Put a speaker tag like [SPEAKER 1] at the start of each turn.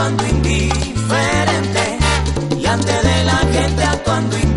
[SPEAKER 1] actuando indiferente y de la gente actuando indiferente.